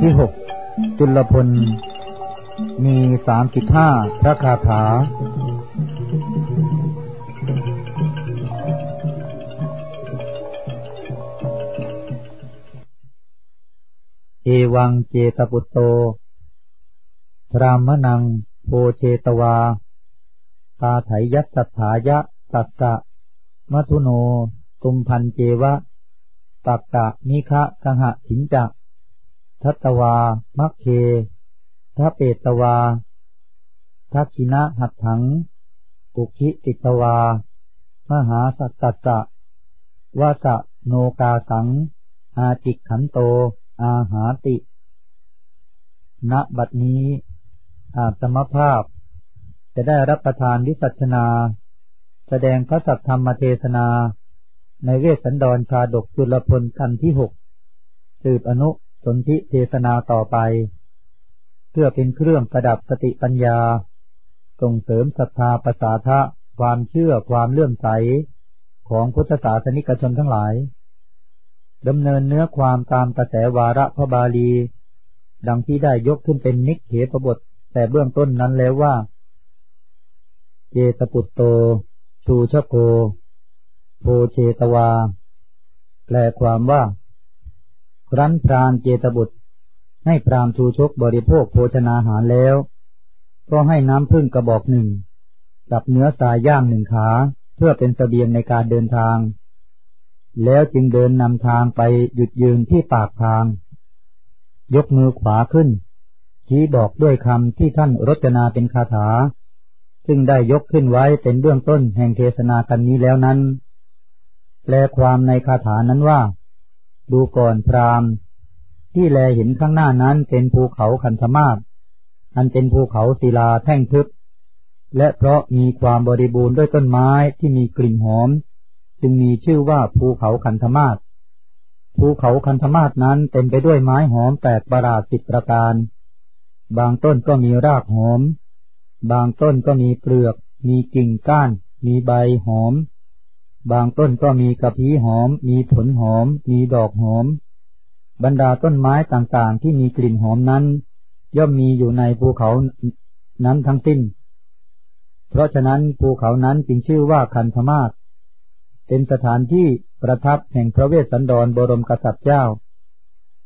ที่หกจุลพล มีสามสิบห้าพระคาถา เอวังเจตปุตโตพรามนังโพเชตวา ตาไถยัสัทธายะตัสสะมัทุโน ตุมพันเจวะตักกะนิคะสหถินจัก ทัตวา มัคเคทัเปตวาทักขินะหัตถัง ปุคิติตวา มหาสัตตสะวาสะโนกาสัง อาจิกขันโต อาหาติ ณ บัดนี้ อาตมภาพ จะได้รับประทานวิสัชนา แสดงพระสัทธรรมเทศนา ในเวสสันดรชาดกจุลพลกันที่หกสืบอนุ สนธิเทศนาต่อไป เพื่อเป็นเครื่องประดับสติปัญญา ส่งเสริมศรัทธาประสาทะความเชื่อความเลื่อมใสของพุทธศาสนิกชนทั้งหลายดำเนินเนื้อความตามกระแสวาระพระบาลี ดังที่ได้ยกขึ้นเป็นนิกเขปบท แต่เบื้องต้นนั้นแล้วว่า เจตปุตโต ชูชโก โพเชตวา แปลความว่า ครั้นพรานเจตบุตร ให้พรามชูชกบริโภคโภชนาหารแล้ว ก็ให้น้ำพึ่งกระบอกหนึ่ง กับเนื้อสายย่างหนึ่งขาเพื่อเป็นสเสบียงในการเดินทาง แล้วจึงเดินนำทางไปหยุดยืนที่ปากทาง ยกมือขวาขึ้น ชี้บอกด้วยคำที่ท่านรจนาเป็นคาถา ซึ่งได้ยกขึ้นไว้เป็นเบื้องต้นแห่งเทศนากันนี้แล้วนั้น แปลความในคาถานั้นว่า ดูก่อนพรามที่แลเห็นข้างหน้านั้นเป็นภูเขาคันธมาศอันเป็นภูเขาศิลาแท่งทึบ และเพราะมีความบริบูรณ์ด้วยต้นไม้ที่มีกลิ่นหอม จึงมีชื่อว่าภูเขาคันธมาศภูเขาคันธมาศนั้นเต็มไปด้วยไม้หอมแปลกประหลาดสิบประการ บางต้นก็มีรากหอม บางต้นก็มีเปลือก มีกิ่งก้าน มีใบหอม บางต้นก็มีกระพี้หอม มีผลหอม มีดอกหอม บรรดาต้นไม้ต่างๆ ที่มีกลิ่นหอมนั้น ย่อมมีอยู่ในภูเขานั้นทั้งสิ้น เพราะฉะนั้นภูเขานั้นจึงชื่อว่าคันธมาศเป็นสถานที่ประทับแห่งพระเวสสันดรบรมกษัตริย์เจ้า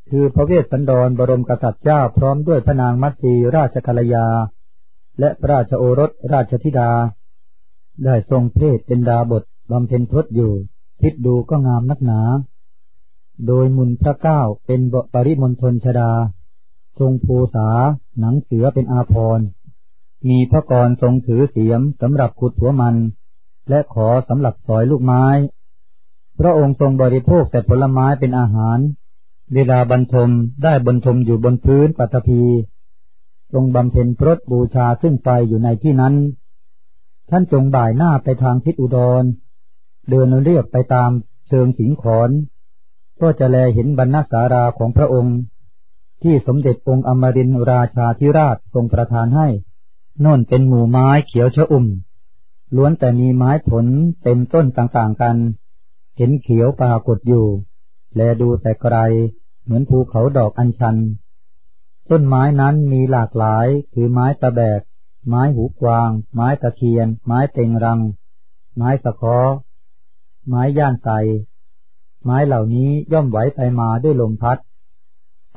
คือพระเวสสันดรบรมกษัตริย์เจ้า พร้อมด้วยพระนางมัตสีราชกัลยา และพระราชโอรสราชธิดา ได้ทรงเพศเป็นดาบท บำเพ็ญพรตอยู่ คิดดูก็งามนักหนา โดยมุนพระเก้าเป็นบปริมณฑลชดา ทรงภูษา หนังเสือเป็นอาภรณ์มีพระกรทรงถือเสียมสำหรับขุดหัวมัน และขอสำหรับสอยลูกไม้ พระองค์ทรงบริโภคแต่ผลไม้เป็นอาหาร เวลาบรรทมได้บรรทมอยู่บนพื้นปัตภีทรงบำเพ็ญพรตบูชาซึ่งไฟอยู่ในที่นั้น ท่านจงบ่ายหน้าไปทางทิศอุดร เดินเรียบไปตามเชิงสิงขอน ก็จะแลเห็นบรรณสาราของพระองค์ ที่สมเด็จองค์อมรินราชาธิราชทรงประทานให้น่นเป็นหมู่ไม้เขียวชะอุ่ม ล้วนแต่มีไม้ผลเต็มต้นต่างๆกัน เห็นเขียวปรากฏอยู่ แลดูแต่ไกล เหมือนภูเขาดอกอัญชัน ต้นไม้นั้นมีหลากหลาย คือไม้ตะแบก ไม้หูกวาง ไม้ตะเคียน ไม้เต็งรัง ไม้สะคอ ไม้ย่านใสไม้เหล่านี้ย่อมไหวไปมาด้วยลมพัด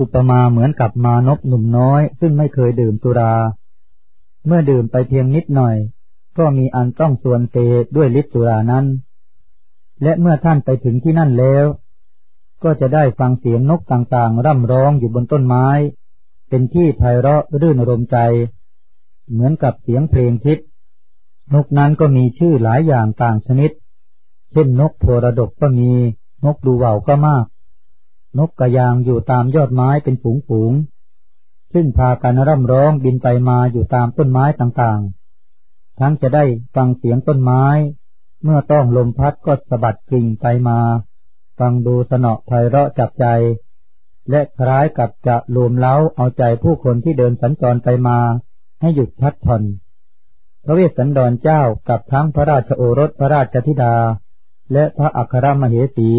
อุปมาเหมือนกับมานพหนุ่มน้อย ซึ่งไม่เคยดื่มสุรา เมื่อดื่มไปเพียงนิดหน่อย ก็มีอันต้องส่วนเตด้วยฤทธิ์สุรานั้น และเมื่อท่านไปถึงที่นั่นแล้ว ก็จะได้ฟังเสียงนกต่างๆ ร่ำร้องอยู่บนต้นไม้ เป็นที่ไพเราะรื่นรมใจ เหมือนกับเสียงเพลงทิพย์นกนั้นก็มีชื่อหลายอย่างต่างชนิด เช่นนกโทระดกก็มี นกดูว่าวก็มาก นกกระยางอยู่ตามยอดไม้เป็นฝูงฝูง ซึ่งพากันร่ำร้องบินไปมาอยู่ตามต้นไม้ต่างๆ ทั้งจะได้ฟังเสียงต้นไม้ เมื่อต้องลมพัดก็สะบัดกิ่งไปมา ฟังดูสนอไพเราะจับใจ และคล้ายกับจะรวมเล้าเอาใจผู้คนที่เดินสัญจรไปมาให้หยุดพัดผ่อนพระเวสสันดรเจ้ากับทั้งพระราชโอรสพระราชธิดา และพระอัครมเหสี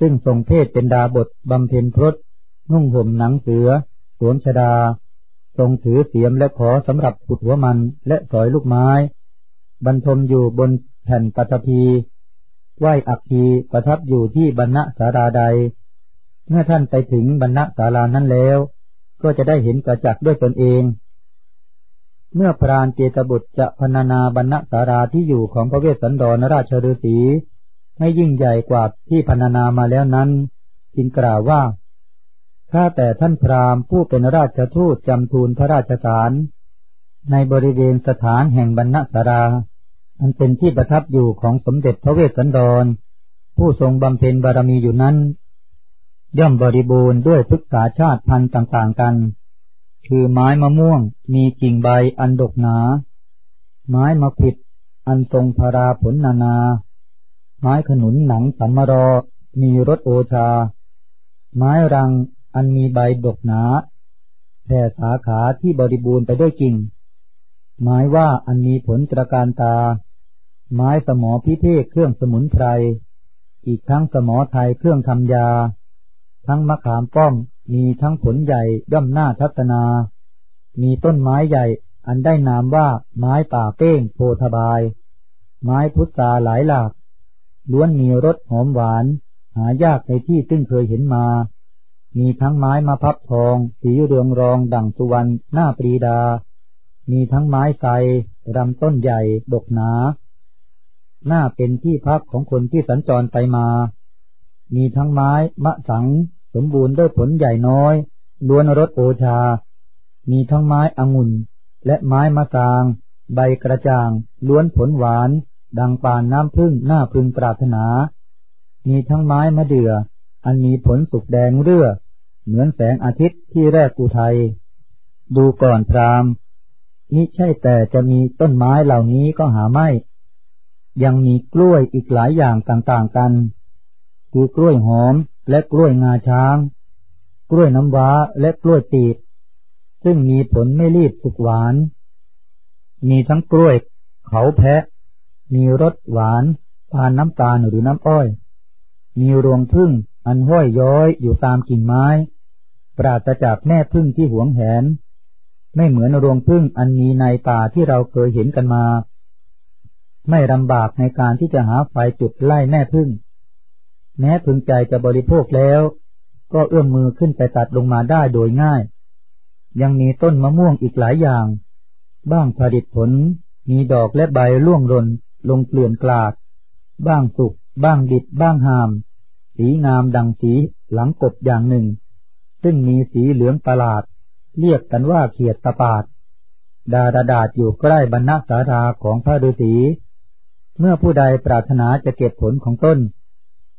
ซึ่งทรงเพศเป็นดาบทบำเพ็ญพรตนุ่งห่มหนังเสือ สวมชดา ทรงถือเสียมและขอสำหรับขุดหัวมันและสอยลูกไม้ บรรทมอยู่บนแผ่นปัตภีไหวอักคีประทับอยู่ที่บรรณสาราใด เมื่อท่านไปถึงบรรณศาลานั้นแล้ว ก็จะได้เห็นประจักษ์ด้วยตนเอง เมื่อพรานเจตบุตรจะพนานาบรรณสาราที่อยู่ของพระเวสสันดรราชฤาษี ให้ยิ่งใหญ่กว่าที่พนานามาแล้วนั้น จึงกล่าวว่า ถ้าแต่ท่านพราหมณ์ผู้เป็นราชทูตจำทูลพระราชสาร ในบริเวณสถานแห่งบรรณสารา อันเป็นที่ประทับอยู่ของสมเด็จพระเวสสันดร ผู้ทรงบำเพ็ญบารมีอยู่นั้น ย่อมบริบูรณ์ด้วยพึกษาชาติพันธุ์ต่างๆกัน คือไม้มะม่วงมีกิ่งใบอันดกหนา ไม้มะผิดอันทรงพาราผลนานา ไม้ขนุนหนังสัมมรอ มีรสโอชา ไม้รังอันมีใบดกหนาแผ่สาขาที่บริบูรณ์ไปด้วยกิ่ง ไม้ว่าอันมีผลตระการตา ไม้สมอพิเทศเครื่องสมุนไพร อีกทั้งสมอไทยเครื่องทำยา ทั้งมะขามป้อมมีทั้งผลใหญ่ย่อมหน้าทัศนา มีต้นไม้ใหญ่อันได้นามว่าไม้ป่าเป้งโพธบาย ไม้พุทราหลายหลาก ล้วนมีรสหอมหวาน หายากในที่ซึ่งเคยเห็นมา มีทั้งไม้มาพับทอง สีเรืองรองดั่งสุวรรณหน้าปรีดา มีทั้งไม้ไทรรำต้นใหญ่ ดกหนา หน้าเป็นที่พักของคนที่สัญจรไปมา มีทั้งไม้มะสัง สมบูรณ์ด้วยผลใหญ่น้อย ล้วนรสโอชา มีทั้งไม้องุ่น และไม้มะสาง ใบกระจ่าง ล้วนผลหวาน ดังปานน้ำพึ่งหน้าพึงปรารถนา มีทั้งไม้มะเดื่อ อันมีผลสุกแดงเรื่อ เหมือนแสงอาทิตย์ที่แรกอุทัย ดูก่อนพรามมิใช่แต่จะมีต้นไม้เหล่านี้ก็หาไม่ ยังมีกล้วยอีกหลายอย่างต่างๆกัน คือกล้วยหอมและกล้วยงาช้าง กล้วยน้ำว้าและกล้วยตีบ ซึ่งมีผลไม่รีบสุกหวาน มีทั้งกล้วยเขาแพะ มีรสหวานทานน้ำตาลหรือน้ำอ้อย มีรวงพึ่งอันห้อยย้อยอยู่ตามกิ่งไม้ ปราศจากแม่พึ่งที่หวงแหน ไม่เหมือนรวงพึ่งอันมีในป่าที่เราเคยเห็นกันมา ไม่ลำบากในการที่จะหาไฟจุดไล่แม่พึ่ง แม้ถึงใจจะบริโภคแล้ว ก็เอื้อมมือขึ้นไปตัดลงมาได้โดยง่าย ยังมีต้นมะม่วงอีกหลายอย่าง บ้างผลิตผล มีดอกและใบร่วงรน ลงเกลื่อนกลาด บ้างสุก บ้างดิบ บ้างหาม สีงามดังสีหลังกบอย่างหนึ่ง ซึ่งมีสีเหลืองประหลาด เรียกกันว่าเขียดตะปาด ดาดาดาดอยู่ใกล้บรรณสาราของพระฤาษี เมื่อผู้ใดปรารถนาจะเก็บผลของต้น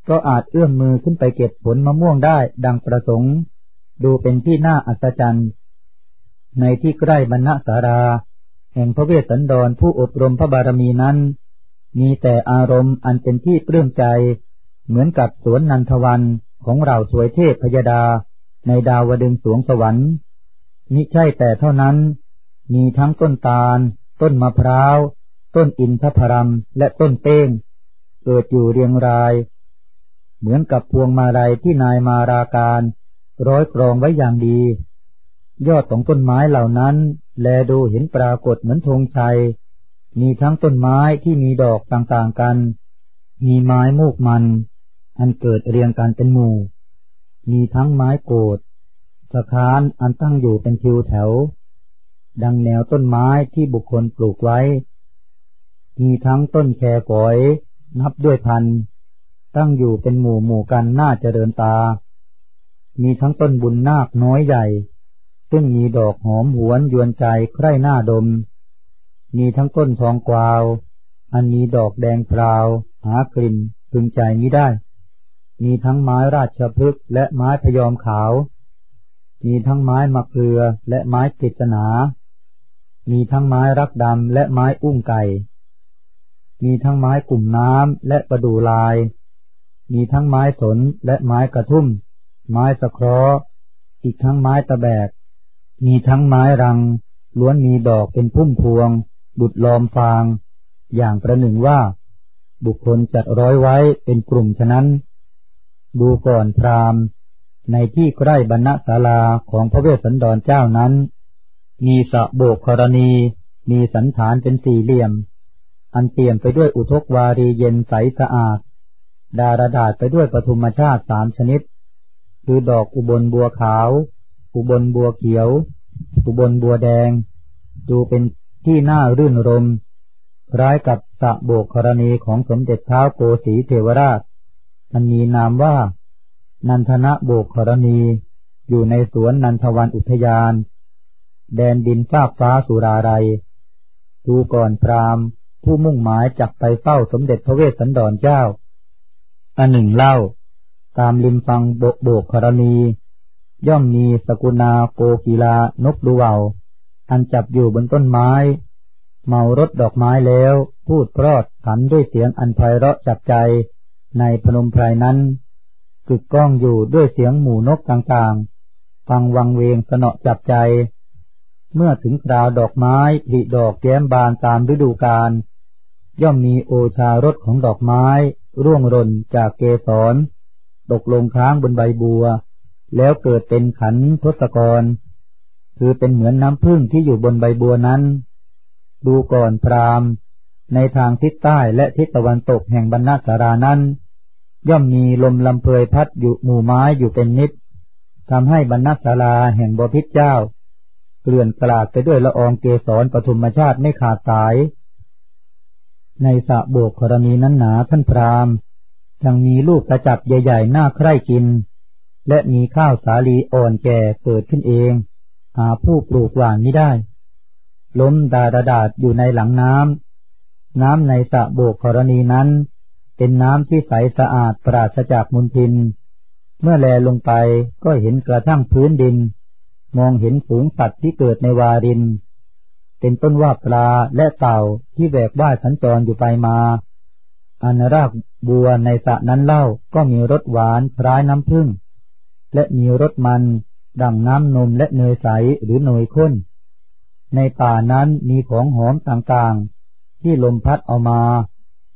ก็อาจเอื้อมมือขึ้นไปเก็บผลมะม่วงได้ดังประสงค์ ดูเป็นที่น่าอัศจรรย์ ในที่ใกล้บรรณสาราแห่งพระเวสสันดรผู้อบรมพระบารมีนั้น มีแต่อารมณ์อันเป็นที่ปลื้มใจ เหมือนกับสวนนันทวันของเราถวยเทพพยดา ในดาวดึงสวงสวรรค์มิใช่แต่เท่านั้น มีทั้งต้นตาล ต้นมะพร้าว ต้นอินทพรัมและต้นเป้ง เกิดอยู่เรียงราย เหมือนกับพวงมาลัยที่นายมาราการ ร้อยกรองไว้อย่างดี ยอดของต้นไม้เหล่านั้น แลดูเห็นปรากฏเหมือนธงชัย มีทั้งต้นไม้ที่มีดอกต่างๆกัน มีไม้มูกมัน อันเกิดเรียงกันเป็นหมู่ มีทั้งไม้โกดสะคานอันตั้งอยู่เป็นทิวแถว ดังแนวต้นไม้ที่บุคคลปลูกไว้ มีทั้งต้นแคฝอย นับด้วยพัน ตั้งอยู่เป็นหมู่หมู่กันน่าเจริญตา มีทั้งต้นบุญนาคน้อยใหญ่ ซึ่งมีดอกหอมหวนยวนใจใคร่หน้าดม มีทั้งต้นทองกวาว อันมีดอกแดงพราว หากลิ่นพึงใจมิได้ มีทั้งไม้ราชพฤกษ์และไม้พยอมขาว มีทั้งไม้มะเกลือและไม้กฤษณา มีทั้งไม้รักดำและไม้อุ้งไก่ มีทั้งไม้กลุ่มน้ำและประดูลาย มีทั้งไม้สนและไม้กระทุ่ม ไม้สะเคราะห์อีกทั้งไม้ตะแบก มีทั้งไม้รังล้วนมีดอกเป็นพุ่มพวง ดุดลอมฟาง อย่างประหนึ่งว่า บุคคลจัดร้อยไว้เป็นกลุ่มฉะนั้น ดูก่อนพรามในที่ใกล้บรรณศาลาของพระเวสสันดรเจ้านั้น มีสะโบกกรณี มีสันฐานเป็นสี่เหลี่ยม อันเปี่ยมไปด้วยอุทกวารีเย็นใสสะอาด ดารดาษไปด้วยปฐุมชาติสามชนิด คือดอกอุบลบัวขาว อุบลบัวเขียว อุบลบัวแดง ดูเป็น ที่น่ารื่นรมคล้ายกับสะโบกกรณีของสมเด็จเท้าโกสีเทวราชอันมีนามว่า นันทนะโบกขรณี อยู่ในสวนนันทวันอุทยาน แดนดินฟากฟ้าสุราไรดูก่อนพรามผู้มุ่งหมายจักไปเฝ้าสมเด็จพระเวสสันดรเจ้าอันหนึ่งเล่า ตามริมฟังโบกโบกขรณี ย่อมมีสกุณาโกกีลานกดูเวา อันจับอยู่บนต้นไม้ เมารถดอกไม้แล้ว พูดพรอดขันด้วยเสียงอันไพเราะจับใจ ในพนมไพรนั้นกึกก้องอยู่ด้วยเสียงหมู่นกต่างๆ ฟังวังเวงสนอจับใจ เมื่อถึงคราวดอกไม้ผลิดอกแก้มบานตามฤดูกาลย่อมมีโอชารสของดอกไม้ ร่วงร่นจากเกสรตกลงค้างบนใบบัว แล้วเกิดเป็นขันทศกร คือเป็นเหมือนน้ำพึ่งที่อยู่บนใบบัวนั้น ดูก่อนพรามในทางทิศใต้และทิศตะวันตกแห่งบรรณาสารานั้น ย่อมมีลมลำเพยพัดอยู่หมู่ไม้อยู่เป็นนิดทำให้บรรณศาลาแห่งบพิษเจ้า เกลื่อนกลาดไปด้วยละอองเกสรปฐุมชาติไม่ขาดสาย ในสะโบกกรณีนั้นหนาท่านพรามยังมีลูกกระจับใหญ่ๆหน้าใคร่กิน และมีข้าวสาลีอ่อนแก่เกิดขึ้นเอง หาผู้ปลูกหวานไม่ได้ ล้มดาดาดาดอยู่ในหลังน้ำ น้ำในสะโบกกรณีนั้น เป็นน้ำที่ใสสะอาดปราศจากมุนทิน เมื่อแลลงไปก็เห็นกระทั่งพื้นดิน มองเห็นฝูงสัตว์ที่เกิดในวาริน เป็นต้นว่าปลาและเต่าที่แบกว่ายสัญจรอยู่ไปมาอันรากบัวในสระนั้นเล่าก็มีรสหวานคล้ายน้ำผึ้งและมีรสมัน ดังน้ำนมและเนยใสหรือเนยข้น ในป่านั้นมีของหอมต่างๆ ที่ลมพัดเอามา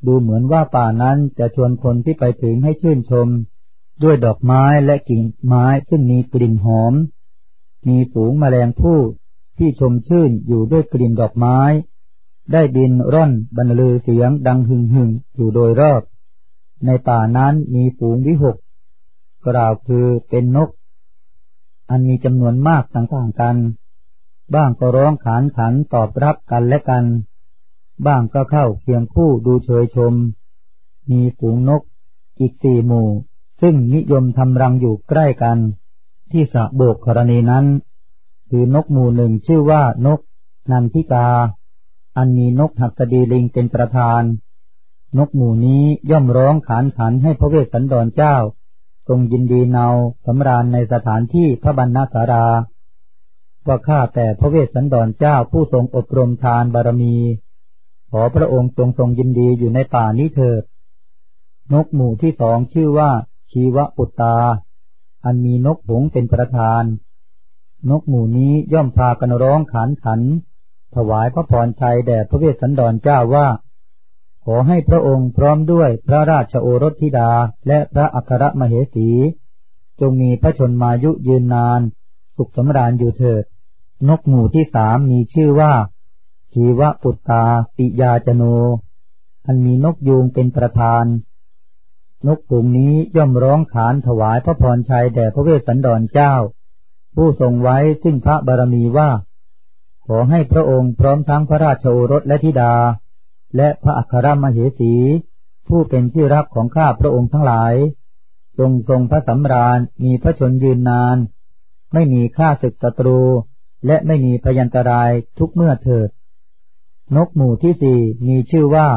ดูเหมือนว่าป่านั้นจะชวนคนที่ไปถึงให้ชื่นชม ด้วยดอกไม้และกิ่งไม้ซึ่งมีกลิ่นหอม มีฝูงแมลงผู้ที่ชมชื่นอยู่ด้วยกลิ่นดอกไม้ ได้บินร่อนบรรลือเสียงดังหึ่งหึงอยู่โดยรอบ ในป่านั้นมีฝูงวิหกกล่าวคือเป็นนก อันมีจำนวนมากต่างๆกัน บ้างก็ร้องขานขันตอบรับกันและกัน บ้างก็เข้าเคียงคู่ดูเฉยชม มีฝูงนก อีกสี่หมู่ ซึ่งนิยมทำรังอยู่ใกล้กัน ที่สะโบกกรณีนั้น คือนกหมู่หนึ่งชื่อว่านก นันทิกา อันมีนกหักกดีลิงเป็นประธาน นกหมู่นี้ย่อมร้องขานขันให้พระเวสสันดรเจ้า ทรงยินดีเนาสำราญในสถานที่พระบรรณสารา ว่าข้าแต่พระเวสสันดรเจ้าผู้ทรงอบรมทานบารมี ขอพระองค์จงทรงยินดีอยู่ในป่านี้เถิด นกหมู่ที่สองชื่อว่า ชีวปุตตา อันมีนกหงเป็นประธาน นกหมู่นี้ย่อมพากันร้องขานขัน ถวายพระพรชัยแด่พระเวสสันดรเจ้าว่า ขอให้พระองค์พร้อมด้วยพระราชโอรสธิดาและพระอัครมเหสี จงมีพระชนมายุยืนนาน สุขสำราญอยู่เถิด นกหมู่ที่สามมีชื่อว่า ชีวปุตตาปิยาจโน อันมีนกยูงเป็นประธาน นกกลุ่มนี้ย่อมร้องขานถวายพระพรชัยแด่พระเวสสันดรเจ้า ผู้ทรงไว้ซึ่งพระบารมีว่า ขอให้พระองค์พร้อมทั้งพระราชโอรสและธิดา และพระอัครมเหสี ผู้เป็นที่รักของข้าพระองค์ทั้งหลาย ทรงทรงพระสำราญมีพระชนยืนนาน ไม่มีข้าศึกศัตรู และไม่มีพยันตรายทุกเมื่อเถิด นกหมู่ที่สี่มีชื่อว่า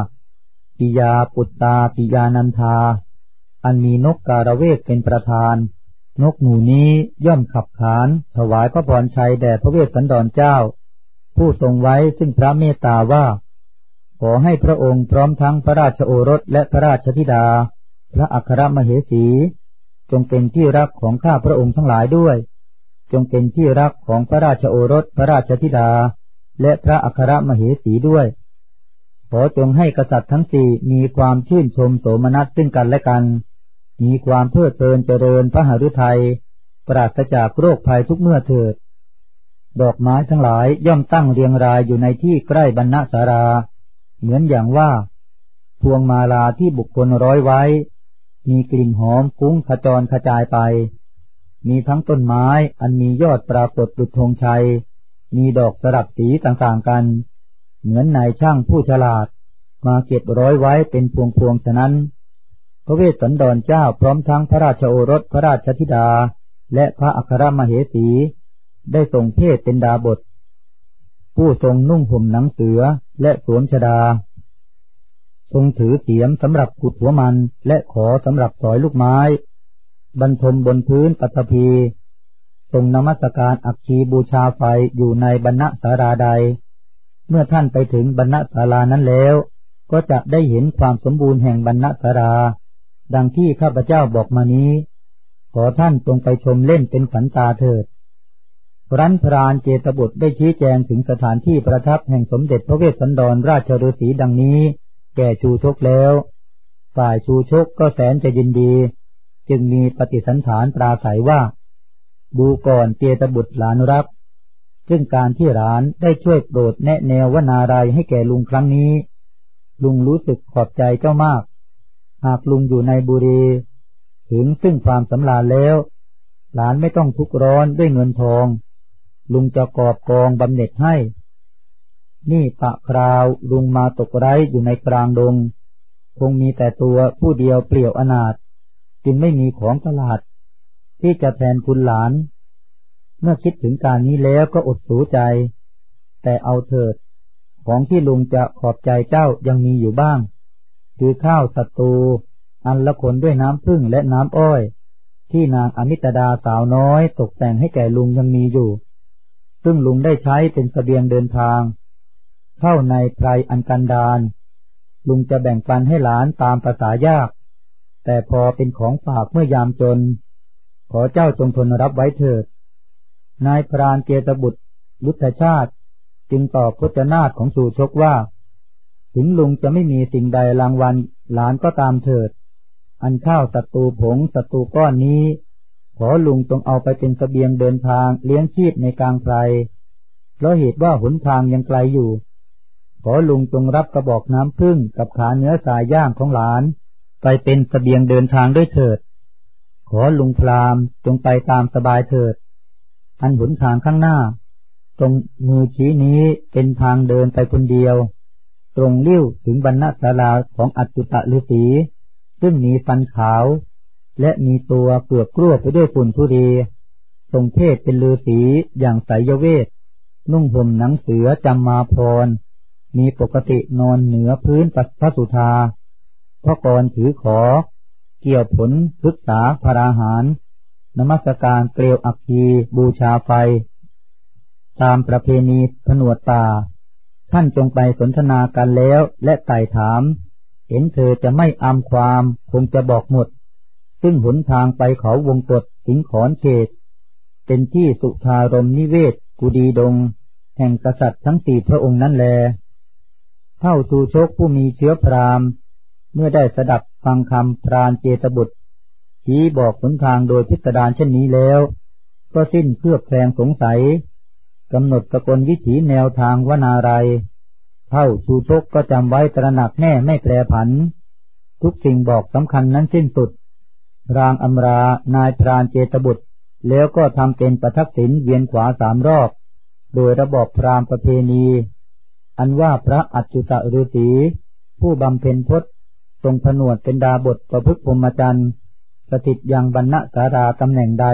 ปิยาปุตตาปิยานันทา อันมีนกการะเวกเป็นประธาน นกหมู่นี้ย่อมขับขาน ถวายพระพรชัยแด่พระเวสสันดรเจ้า ผู้ทรงไว้ซึ่งพระเมตตาว่า อให้พระองค์พร้อมทั้งพระราชโอรสและพระราชธิดา พระอัครมเหสี จงเป็นที่รักของข้าพระองค์ทั้งหลายด้วย จงเป็นที่รักของพระราชโอรสพระราชธิดา และพระอัครมเหสีด้วย ขอจงให้กษัตริย์ทั้งสี่มีความชื่นชมโสมนัสซึ่งกันและกัน มีความเพลิดเพลินเจริญพระหฤทัยปราศจากโรคภัยทุกเมื่อเถิด ดอกไม้ทั้งหลายย่อมตั้งเรียงรายอยู่ในที่ใกล้บรรณสารา เหมือนอย่างว่า พวงมาลาที่บุคคลร้อยไว้ มีกลิ่นหอมฟุ้งขจรกระจายไป มีทั้งต้นไม้อันมียอดปรากฏดุจธงชัย มีดอกสลับสีต่างๆกัน เหมือนนายช่างผู้ฉลาด มาเก็บร้อยไว้เป็นพวงพวงฉะนั้น พระเวสสันดรเจ้าพร้อมทั้งพระราชโอรสพระราชธิดา และพระอัครมเหสี ได้ส่งเพศเป็นดาบทผู้ทรงนุ่งห่มหนังเสือ และสวมชดา ทรงถือเสียมสำหรับขุดหัวมันและขอสำหรับสอยลูกไม้ บรรทมบนพื้นปัตภีทรงนมัสการอักคีบูชาไฟอยู่ในบรรณสาราใด เมื่อท่านไปถึงบรรณศาลานั้นแล้ว ก็จะได้เห็นความสมบูรณ์แห่งบรรณศาลาดังที่ข้าพเจ้าบอกมานี้ ขอท่านจงไปชมเล่นเป็นขวัญตาเถิด รันพรานเจตบุตรได้ชี้แจงถึงสถานที่ประทับแห่งสมเด็จพระเวสสันดรราชฤาษีดังนี้ แก่ชูชกแล้ว ฝ่ายชูชกก็แสนจะยินดี จึงมีปฏิสันฐานปราศัยว่า ดูก่อนเจตบุตรหลานรักซึ่งการที่ร้านได้ช่วยโปรดแนะแนววนารายให้แก่ลุงครั้งนี้ ลุงรู้สึกขอบใจเจ้ามาก หากลุงอยู่ในบุรี ถึงซึ่งความสำราญแล้ว หลานไม่ต้องทุกข์ร้อนด้วยเงินทอง ลุงจะกอบกองบำเหน็จให้ นี่ตะคราวลุงมาตกไร้อยู่ในกลางดง คงมีแต่ตัวผู้เดียวเปลี่ยวอนาถจึงไม่มีของตลาด ที่จะแทนคุณหลาน เมื่อคิดถึงการนี้แล้วก็อดสูใจ แต่เอาเถิด ของที่ลุงจะขอบใจเจ้ายังมีอยู่บ้าง คือข้าวสัตูอันละคนด้วยน้ำพึ่งและน้ำอ้อย ที่นางอมิตดาสาวน้อยตกแต่งให้แก่ลุงยังมีอยู่ ซึ่งลุงได้ใช้เป็นสเสบียงเดินทาง เข้าในไพรอันกันดานลุงจะแบ่งปันให้หลานตามภาษายาก แต่พอเป็นของฝากเมื่อยามจน ขอเจ้าจงทนรับไว้เถิด นายพรานเกตบุตรลุทธชาติ จึงตอบพจนาตของสู่ชกว่า ถึงลุงจะไม่มีสิ่งใดรางวัลหลานก็ตามเถิด อันข้าวศัตรูผงศัตรูก้อนนี้ ขอลุงจงเอาไปเป็นสเสบียงเดินทางเลี้ยงชีพในกลางไพรเพราะเหตุว่าหนทางยังไกลอยู่ ขอลุงจงรับกระบอกน้ำพึ่งกับขาเนื้อสายย่างของหลาน ไปเป็นสเสบียงเดินทางด้วยเถิด ขอลุงพรามจงไปตามสบายเถิด อันหนทางข้างหน้า ตรงมือชี้นี้เป็นทางเดินไปคนเดียว ตรงเลี้ยวถึงบรรณศาลาของอัตุตะฤาษีซึ่งมีฟันขาว และมีตัวเกือบกลัวไปด้วยฝุ่นทุรีทรงเทศเป็นฤาษีอย่างไสยเวท นุ่งห่มหนังเสือจำมาพร มีปกตินอนเหนือพื้นปัสพสุธาพระกรถือขอ เกี่ยวผลพึกษาพราหาร นมัสการเกลียวอักคีบูชาไฟ ตามประเพณีผนวดตา ท่านจงไปสนทนากันแล้วและไต่ถาม เห็นเธอจะไม่อำความคงจะบอกหมด ซึ่งหนทางไปเขาวงกฏสิงขอนเขต เป็นที่สุธารมนิเวศกุดีดง แห่งกษัตริย์ทั้งสี่พระองค์นั้นแล เท่าทูชกผู้มีเชื้อพรามเมื่อได้สดับฟังคำพรานเจตบุตร ชี้บอกหนทางโดยพิสดารเช่นนี้แล้ว ก็สิ้นเพื่อแพงสงสัยกำหนดสกลวิถีแนวทางวนารายเท่าชูชกก็จำไว้ตระหนักแน่ไม่แปรผัน ทุกสิ่งบอกสำคัญนั้นสิ้นสุด รางอำรานายพรานเจตบุตร แล้วก็ทำเป็นประทักษิณเวียนขวาสามรอบ โดยระบอบพรามประเพณี อันว่าพระอัจจุตฤษีผู้บำเพ็ญพจน์ทรงผนวดเป็นดาบทประพฤกพรหมจรรย์สถิตยังบรรณสาราตำแหน่งใด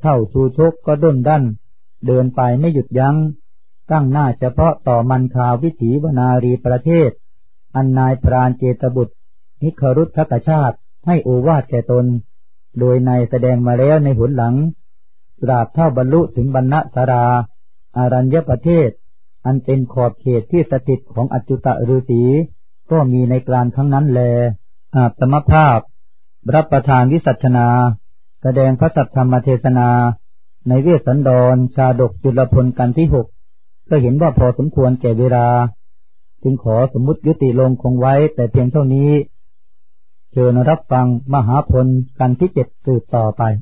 เท่าชูชกก็ด้นดันเดินไปไม่หยุดยัง้ง ตั้งหน้าเฉพาะต่อมันคาวิถีวนารีประเทศ อันนายพรานเจตบุตร นิครุทธกชาติ ให้โอวาทแก่ตน โดยในแสดงมาแล้วในหนหลังตราบเท่าบรรลุถึงบรรณสารา อารัญญประเทศ อันเป็นขอบเขตที่สถิตของอจุตะฤษีก็มีในกลางครั้งนั้นแล อาตมภาพ รับประทานวิสัชนา แสดงพระสัทธรรมเทศนา ในเวสสันดร ชาดกจุลพลกันที่หก ก็เห็นว่าพอสมควรแก่เวลา จึงขอสมมุติยุติลงคงไว้แต่เพียงเท่านี้ เชิญรับฟังมหาพลกันที่เจ็ดสืบต่อไป